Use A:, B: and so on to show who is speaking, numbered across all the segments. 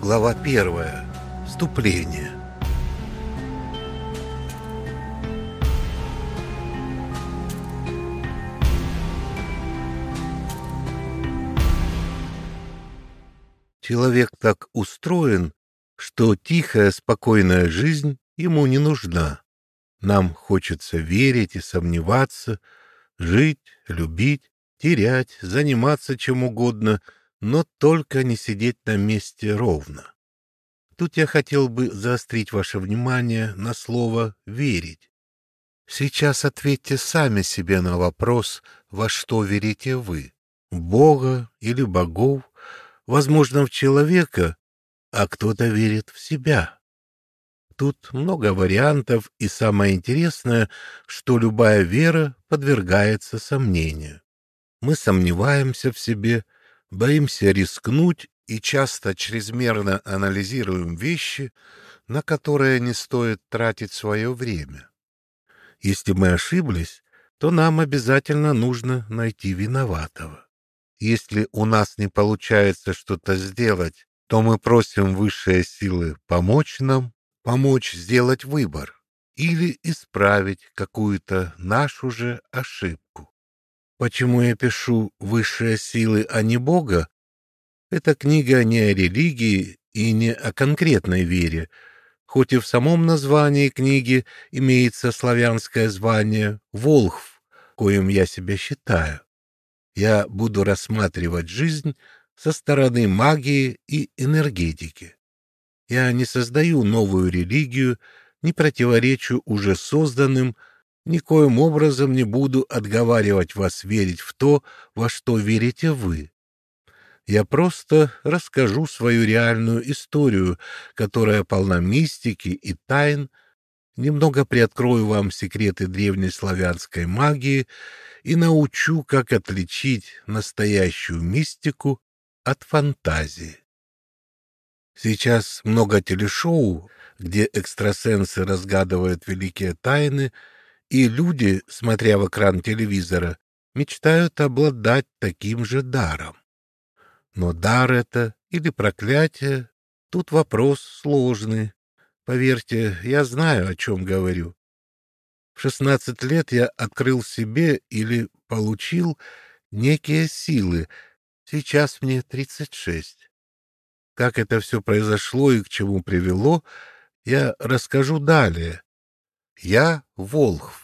A: Глава первая. Вступление. Человек так устроен, что тихая, спокойная жизнь ему не нужна. Нам хочется верить и сомневаться, жить, любить, терять, заниматься чем угодно — но только не сидеть на месте ровно. Тут я хотел бы заострить ваше внимание на слово «верить». Сейчас ответьте сами себе на вопрос, во что верите вы — в Бога или богов, возможно, в человека, а кто-то верит в себя. Тут много вариантов, и самое интересное, что любая вера подвергается сомнению. Мы сомневаемся в себе — боимся рискнуть и часто чрезмерно анализируем вещи, на которые не стоит тратить свое время. Если мы ошиблись, то нам обязательно нужно найти виноватого. Если у нас не получается что-то сделать, то мы просим высшие силы помочь нам, помочь сделать выбор или исправить какую-то нашу же ошибку. Почему я пишу «высшие силы, а не Бога»? Эта книга не о религии и не о конкретной вере, хоть и в самом названии книги имеется славянское звание «Волхв», коим я себя считаю. Я буду рассматривать жизнь со стороны магии и энергетики. Я не создаю новую религию, не противоречу уже созданным, никоим образом не буду отговаривать вас верить в то, во что верите вы. Я просто расскажу свою реальную историю, которая полна мистики и тайн, немного приоткрою вам секреты древней славянской магии и научу, как отличить настоящую мистику от фантазии. Сейчас много телешоу, где экстрасенсы разгадывают великие тайны, и люди, смотря в экран телевизора, мечтают обладать таким же даром. Но дар это или проклятие, тут вопрос сложный. Поверьте, я знаю, о чем говорю. В шестнадцать лет я открыл себе или получил некие силы. Сейчас мне тридцать шесть. Как это все произошло и к чему привело, я расскажу далее. Я Волхв.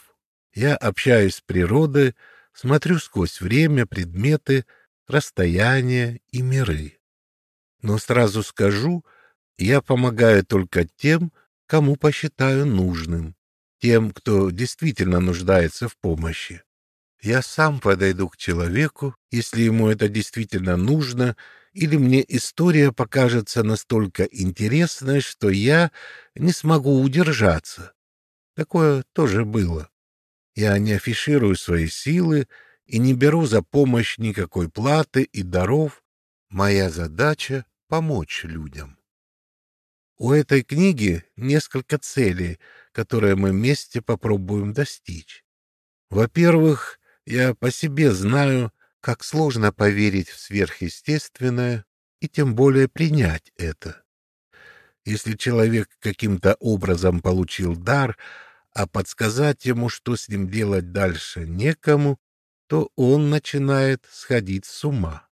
A: Я общаюсь с природой, смотрю сквозь время, предметы, расстояния и миры. Но сразу скажу, я помогаю только тем, кому посчитаю нужным, тем, кто действительно нуждается в помощи. Я сам подойду к человеку, если ему это действительно нужно, или мне история покажется настолько интересной, что я не смогу удержаться. Такое тоже было. Я не афиширую свои силы и не беру за помощь никакой платы и даров. Моя задача — помочь людям. У этой книги несколько целей, которые мы вместе попробуем достичь. Во-первых, я по себе знаю, как сложно поверить в сверхъестественное и тем более принять это. Если человек каким-то образом получил дар, а подсказать ему, что с ним делать дальше, некому, то он начинает сходить с ума.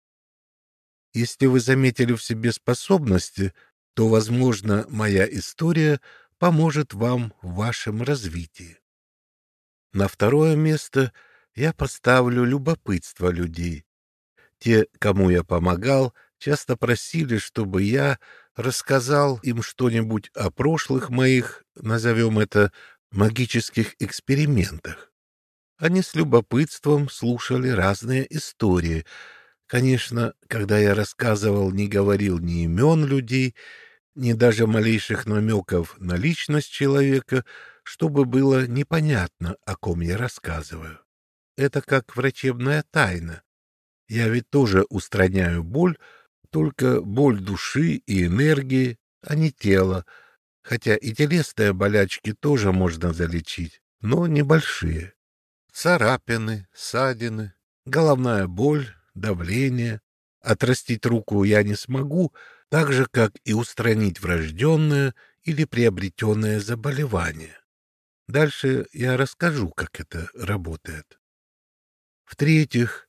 A: Если вы заметили в себе способности, то, возможно, моя история поможет вам в вашем развитии. На второе место я поставлю любопытство людей. Те, кому я помогал, часто просили, чтобы я рассказал им что-нибудь о прошлых моих, назовем это, магических экспериментах. Они с любопытством слушали разные истории. Конечно, когда я рассказывал, не говорил ни имен людей, ни даже малейших намеков на личность человека, чтобы было непонятно, о ком я рассказываю. Это как врачебная тайна. Я ведь тоже устраняю боль, только боль души и энергии, а не тела, хотя и телесные болячки тоже можно залечить, но небольшие. Царапины, ссадины, головная боль, давление. Отрастить руку я не смогу, так же, как и устранить врожденное или приобретенное заболевание. Дальше я расскажу, как это работает. В-третьих,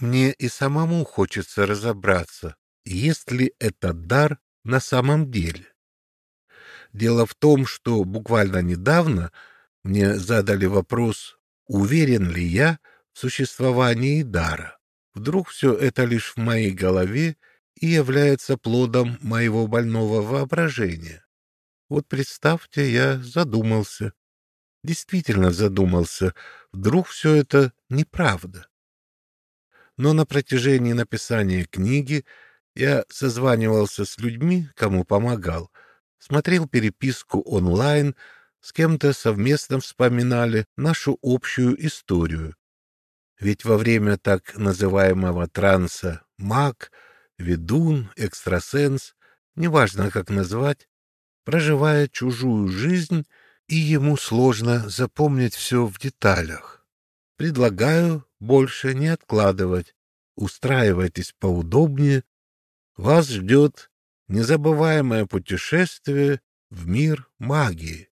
A: мне и самому хочется разобраться, есть ли этот дар на самом деле. Дело в том, что буквально недавно мне задали вопрос, уверен ли я в существовании дара. Вдруг все это лишь в моей голове и является плодом моего больного воображения. Вот представьте, я задумался. Действительно задумался. Вдруг все это неправда. Но на протяжении написания книги я созванивался с людьми, кому помогал, смотрел переписку онлайн, с кем-то совместно вспоминали нашу общую историю. Ведь во время так называемого транса маг, ведун, экстрасенс, неважно как назвать, проживает чужую жизнь, и ему сложно запомнить все в деталях. Предлагаю больше не откладывать. Устраивайтесь поудобнее. Вас ждет незабываемое путешествие в мир магии.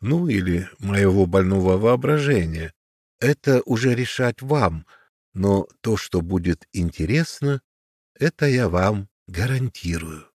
A: Ну, или моего больного воображения. Это уже решать вам, но то, что будет интересно, это я вам гарантирую.